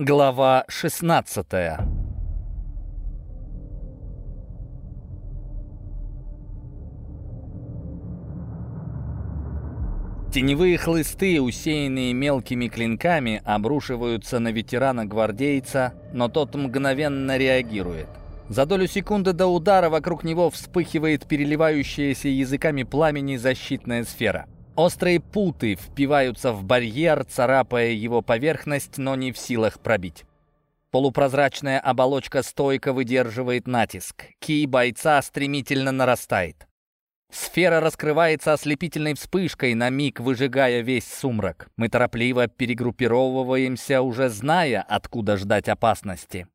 Глава 16 Теневые хлысты, усеянные мелкими клинками, обрушиваются на ветерана-гвардейца, но тот мгновенно реагирует. За долю секунды до удара вокруг него вспыхивает переливающаяся языками пламени защитная сфера – Острые путы впиваются в барьер, царапая его поверхность, но не в силах пробить. Полупрозрачная оболочка стойко выдерживает натиск. Ки бойца стремительно нарастает. Сфера раскрывается ослепительной вспышкой, на миг выжигая весь сумрак. Мы торопливо перегруппировываемся, уже зная, откуда ждать опасности.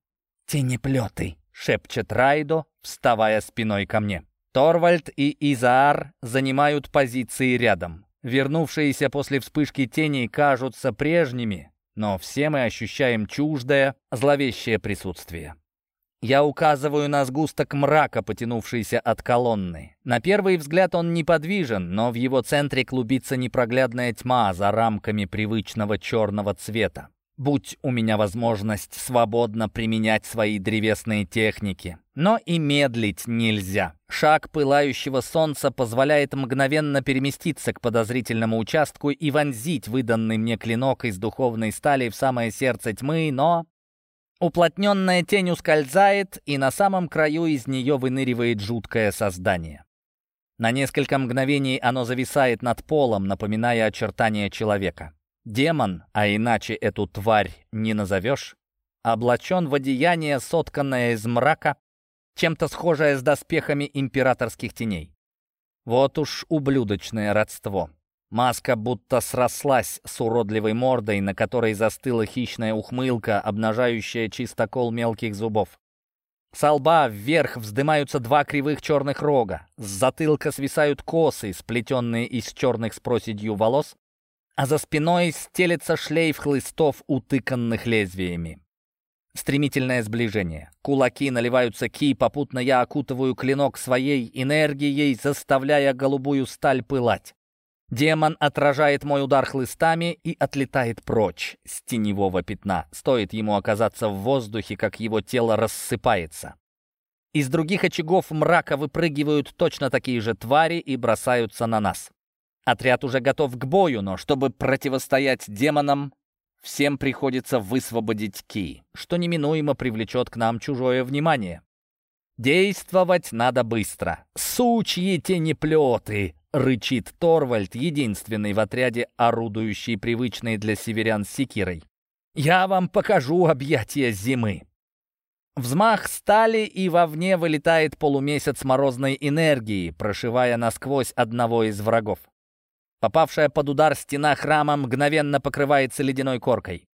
«Тенеплеты!» — шепчет Райдо, вставая спиной ко мне. Торвальд и Изаар занимают позиции рядом. Вернувшиеся после вспышки теней кажутся прежними, но все мы ощущаем чуждое, зловещее присутствие. Я указываю на сгусток мрака, потянувшийся от колонны. На первый взгляд он неподвижен, но в его центре клубится непроглядная тьма за рамками привычного черного цвета. Будь у меня возможность свободно применять свои древесные техники. Но и медлить нельзя. Шаг пылающего солнца позволяет мгновенно переместиться к подозрительному участку и вонзить выданный мне клинок из духовной стали в самое сердце тьмы, но... Уплотненная тень ускользает, и на самом краю из нее выныривает жуткое создание. На несколько мгновений оно зависает над полом, напоминая очертания человека. Демон, а иначе эту тварь не назовешь, облачен в одеяние, сотканное из мрака, чем-то схожее с доспехами императорских теней. Вот уж ублюдочное родство. Маска будто срослась с уродливой мордой, на которой застыла хищная ухмылка, обнажающая чистокол мелких зубов. С лба вверх вздымаются два кривых черных рога, с затылка свисают косы, сплетенные из черных с проседью волос, а за спиной стелется шлейф хлыстов, утыканных лезвиями. Стремительное сближение. Кулаки наливаются ки, попутно я окутываю клинок своей энергией, заставляя голубую сталь пылать. Демон отражает мой удар хлыстами и отлетает прочь с теневого пятна. Стоит ему оказаться в воздухе, как его тело рассыпается. Из других очагов мрака выпрыгивают точно такие же твари и бросаются на нас. Отряд уже готов к бою, но чтобы противостоять демонам, всем приходится высвободить ки, что неминуемо привлечет к нам чужое внимание. Действовать надо быстро. «Сучьи тенеплеты!» — рычит Торвальд, единственный в отряде, орудующий привычной для северян секирой. «Я вам покажу объятия зимы!» Взмах стали, и вовне вылетает полумесяц морозной энергии, прошивая насквозь одного из врагов. Попавшая под удар стена храма мгновенно покрывается ледяной коркой.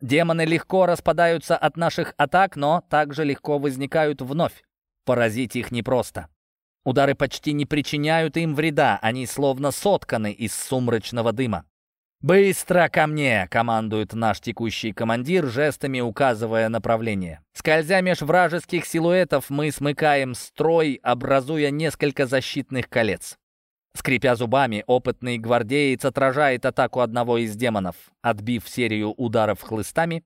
Демоны легко распадаются от наших атак, но также легко возникают вновь. Поразить их непросто. Удары почти не причиняют им вреда, они словно сотканы из сумрачного дыма. «Быстро ко мне!» — командует наш текущий командир, жестами указывая направление. Скользя меж вражеских силуэтов, мы смыкаем строй, образуя несколько защитных колец. Скрипя зубами, опытный гвардеец отражает атаку одного из демонов. Отбив серию ударов хлыстами,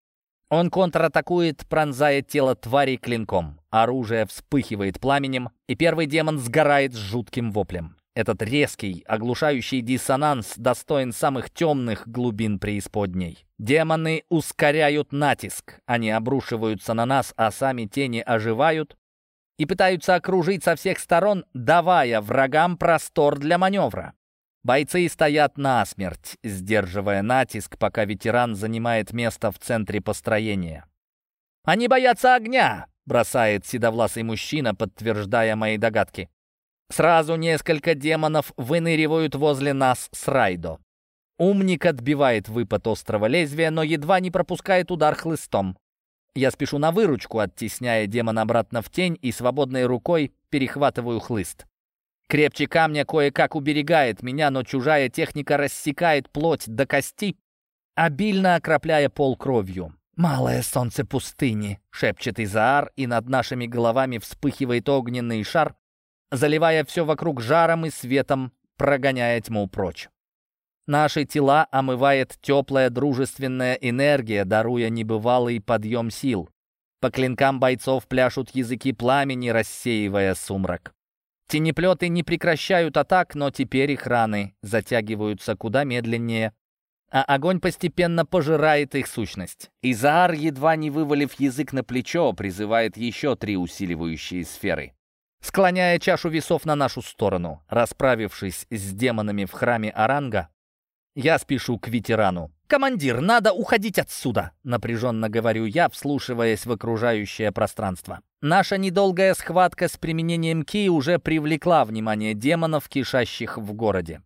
он контратакует, пронзая тело твари клинком. Оружие вспыхивает пламенем, и первый демон сгорает с жутким воплем. Этот резкий, оглушающий диссонанс достоин самых темных глубин преисподней. Демоны ускоряют натиск. Они обрушиваются на нас, а сами тени оживают, и пытаются окружить со всех сторон, давая врагам простор для маневра. Бойцы стоят насмерть, сдерживая натиск, пока ветеран занимает место в центре построения. «Они боятся огня!» — бросает седовласый мужчина, подтверждая мои догадки. Сразу несколько демонов выныривают возле нас с Райдо. Умник отбивает выпад острого лезвия, но едва не пропускает удар хлыстом. Я спешу на выручку, оттесняя демона обратно в тень и свободной рукой перехватываю хлыст. Крепче камня кое-как уберегает меня, но чужая техника рассекает плоть до кости, обильно окропляя пол кровью. «Малое солнце пустыни», — шепчет Изаар, и над нашими головами вспыхивает огненный шар, заливая все вокруг жаром и светом, прогоняя тьму прочь. Наши тела омывает теплая дружественная энергия, даруя небывалый подъем сил. По клинкам бойцов пляшут языки пламени, рассеивая сумрак. Тенеплеты не прекращают атак, но теперь их раны затягиваются куда медленнее, а огонь постепенно пожирает их сущность. Изаар, едва не вывалив язык на плечо, призывает еще три усиливающие сферы склоняя чашу весов на нашу сторону. Расправившись с демонами в храме Аранга, я спешу к ветерану. «Командир, надо уходить отсюда!» — напряженно говорю я, вслушиваясь в окружающее пространство. Наша недолгая схватка с применением ки уже привлекла внимание демонов, кишащих в городе.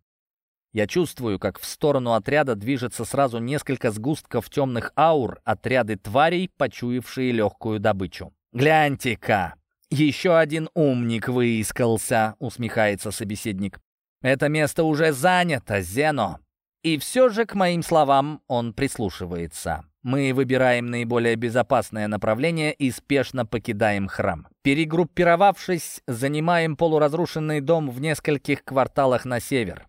Я чувствую, как в сторону отряда движется сразу несколько сгустков темных аур, отряды тварей, почуявшие легкую добычу. «Гляньте-ка! Еще один умник выискался!» — усмехается собеседник. «Это место уже занято, Зено!» И все же к моим словам он прислушивается. Мы выбираем наиболее безопасное направление и спешно покидаем храм. Перегруппировавшись, занимаем полуразрушенный дом в нескольких кварталах на север.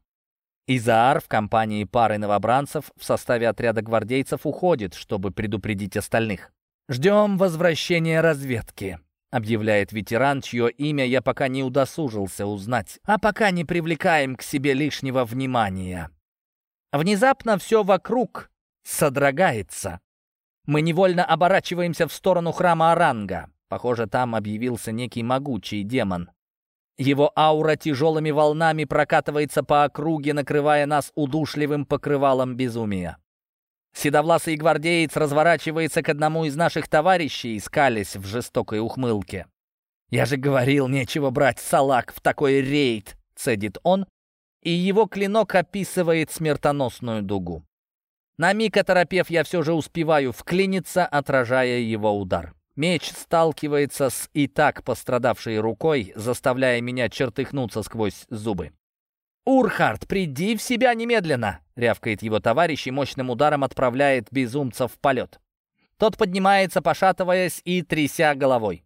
Изаар в компании пары новобранцев в составе отряда гвардейцев уходит, чтобы предупредить остальных. «Ждем возвращения разведки», — объявляет ветеран, чье имя я пока не удосужился узнать. «А пока не привлекаем к себе лишнего внимания». Внезапно все вокруг содрогается. Мы невольно оборачиваемся в сторону храма Аранга. Похоже, там объявился некий могучий демон. Его аура тяжелыми волнами прокатывается по округе, накрывая нас удушливым покрывалом безумия. Седовласый гвардеец разворачивается к одному из наших товарищей, скались в жестокой ухмылке. «Я же говорил, нечего брать салак в такой рейд!» — цедит он, и его клинок описывает смертоносную дугу. На миг оторопев, я все же успеваю вклиниться, отражая его удар. Меч сталкивается с и так пострадавшей рукой, заставляя меня чертыхнуться сквозь зубы. «Урхард, приди в себя немедленно!» — рявкает его товарищ и мощным ударом отправляет безумца в полет. Тот поднимается, пошатываясь и тряся головой.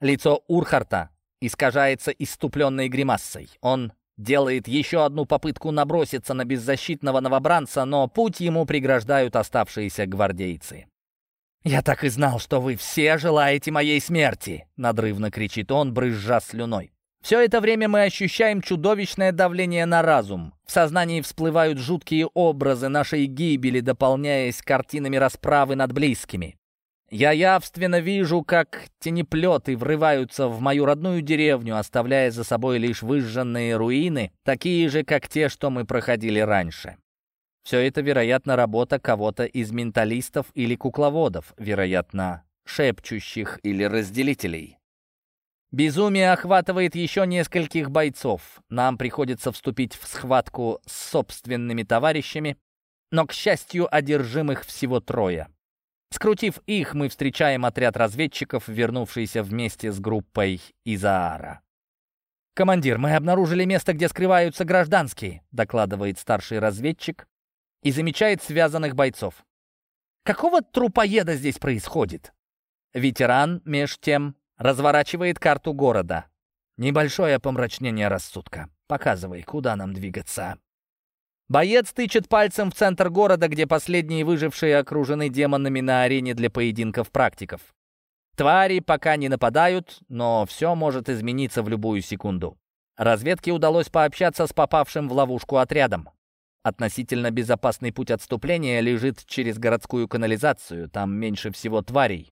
Лицо Урхарта искажается иступленной гримассой. Он Делает еще одну попытку наброситься на беззащитного новобранца, но путь ему преграждают оставшиеся гвардейцы. «Я так и знал, что вы все желаете моей смерти!» — надрывно кричит он, брызжа слюной. Все это время мы ощущаем чудовищное давление на разум. В сознании всплывают жуткие образы нашей гибели, дополняясь картинами расправы над близкими. Я явственно вижу, как тенеплеты врываются в мою родную деревню, оставляя за собой лишь выжженные руины, такие же, как те, что мы проходили раньше. Все это, вероятно, работа кого-то из менталистов или кукловодов, вероятно, шепчущих или разделителей. Безумие охватывает еще нескольких бойцов. Нам приходится вступить в схватку с собственными товарищами, но, к счастью, одержимых всего трое. Скрутив их, мы встречаем отряд разведчиков, вернувшийся вместе с группой Изаара. «Командир, мы обнаружили место, где скрываются гражданские», докладывает старший разведчик и замечает связанных бойцов. «Какого трупоеда здесь происходит?» Ветеран, меж тем, разворачивает карту города. Небольшое помрачнение рассудка. Показывай, куда нам двигаться. Боец тычет пальцем в центр города, где последние выжившие окружены демонами на арене для поединков практиков. Твари пока не нападают, но все может измениться в любую секунду. Разведке удалось пообщаться с попавшим в ловушку отрядом. Относительно безопасный путь отступления лежит через городскую канализацию, там меньше всего тварей.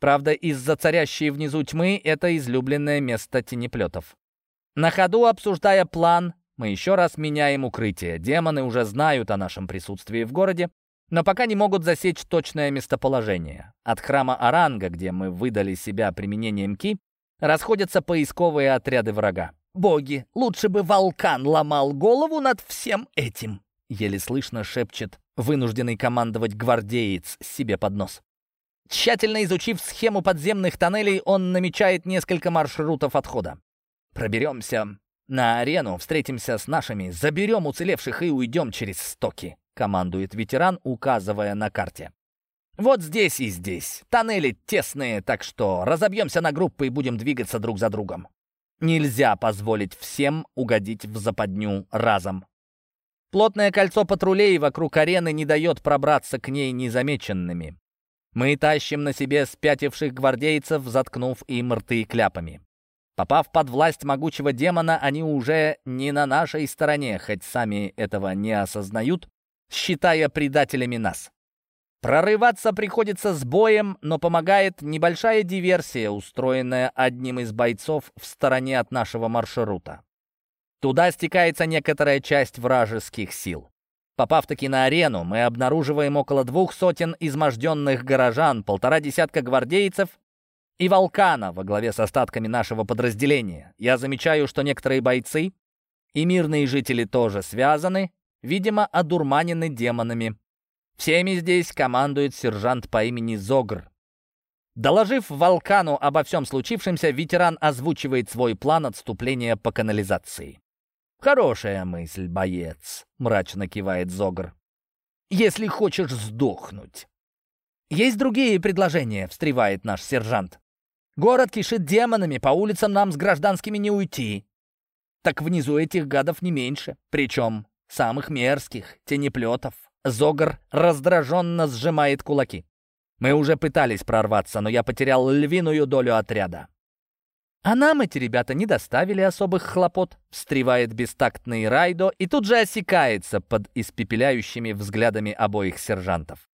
Правда, из-за царящей внизу тьмы это излюбленное место тенеплетов. На ходу, обсуждая план, мы еще раз меняем укрытие. Демоны уже знают о нашем присутствии в городе, но пока не могут засечь точное местоположение. От храма Аранга, где мы выдали себя применением ки, расходятся поисковые отряды врага. «Боги, лучше бы Волкан ломал голову над всем этим!» Еле слышно шепчет вынужденный командовать гвардеец себе под нос. Тщательно изучив схему подземных тоннелей, он намечает несколько маршрутов отхода. Проберемся на арену, встретимся с нашими, заберем уцелевших и уйдем через стоки», — командует ветеран, указывая на карте. «Вот здесь и здесь. Тоннели тесные, так что разобьемся на группы и будем двигаться друг за другом. Нельзя позволить всем угодить в западню разом. Плотное кольцо патрулей вокруг арены не дает пробраться к ней незамеченными. Мы тащим на себе спятивших гвардейцев, заткнув им рты кляпами. Попав под власть могучего демона, они уже не на нашей стороне, хоть сами этого не осознают, считая предателями нас. Прорываться приходится с боем, но помогает небольшая диверсия, устроенная одним из бойцов в стороне от нашего маршрута. Туда стекается некоторая часть вражеских сил. Попав-таки на арену, мы обнаруживаем около двух сотен изможденных горожан, полтора десятка гвардейцев и Волкана во главе с остатками нашего подразделения. Я замечаю, что некоторые бойцы и мирные жители тоже связаны, видимо, одурманены демонами. Всеми здесь командует сержант по имени Зогр. Доложив Волкану обо всем случившемся, ветеран озвучивает свой план отступления по канализации. «Хорошая мысль, боец», — мрачно кивает Зогр. «Если хочешь сдохнуть». «Есть другие предложения», — встревает наш сержант. Город кишит демонами, по улицам нам с гражданскими не уйти. Так внизу этих гадов не меньше, причем самых мерзких, тенеплетов. Зогр раздраженно сжимает кулаки. Мы уже пытались прорваться, но я потерял львиную долю отряда. А нам эти ребята не доставили особых хлопот, встревает бестактный Райдо и тут же осекается под испепеляющими взглядами обоих сержантов.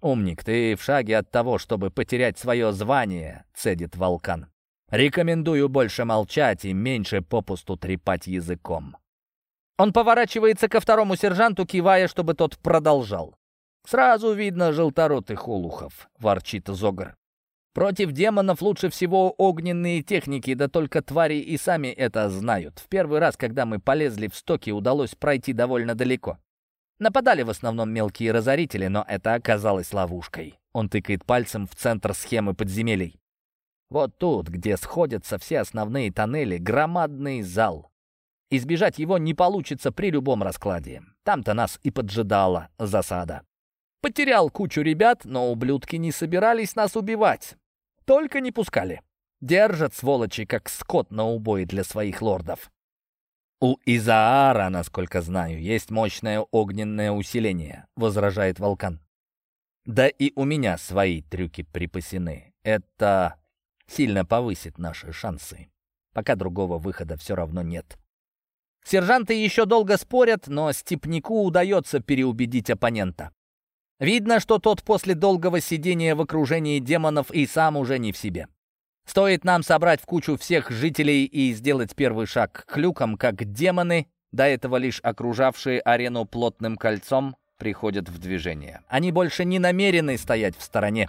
«Умник, ты в шаге от того, чтобы потерять свое звание», — цедит Волкан. «Рекомендую больше молчать и меньше попусту трепать языком». Он поворачивается ко второму сержанту, кивая, чтобы тот продолжал. «Сразу видно желторотых олухов», — ворчит Зогр. «Против демонов лучше всего огненные техники, да только твари и сами это знают. В первый раз, когда мы полезли в стоки, удалось пройти довольно далеко. Нападали в основном мелкие разорители, но это оказалось ловушкой. Он тыкает пальцем в центр схемы подземелий. Вот тут, где сходятся все основные тоннели, громадный зал. Избежать его не получится при любом раскладе. Там-то нас и поджидала засада. Потерял кучу ребят, но ублюдки не собирались нас убивать. Только не пускали. Держат сволочи, как скот на убой для своих лордов. «У Изаара, насколько знаю, есть мощное огненное усиление», — возражает Волкан. «Да и у меня свои трюки припасены. Это сильно повысит наши шансы. Пока другого выхода все равно нет». Сержанты еще долго спорят, но Степнику удается переубедить оппонента. Видно, что тот после долгого сидения в окружении демонов и сам уже не в себе. Стоит нам собрать в кучу всех жителей и сделать первый шаг к люкам, как демоны, до этого лишь окружавшие арену плотным кольцом, приходят в движение. Они больше не намерены стоять в стороне.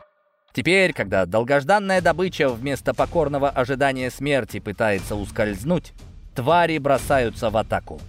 Теперь, когда долгожданная добыча вместо покорного ожидания смерти пытается ускользнуть, твари бросаются в атаку.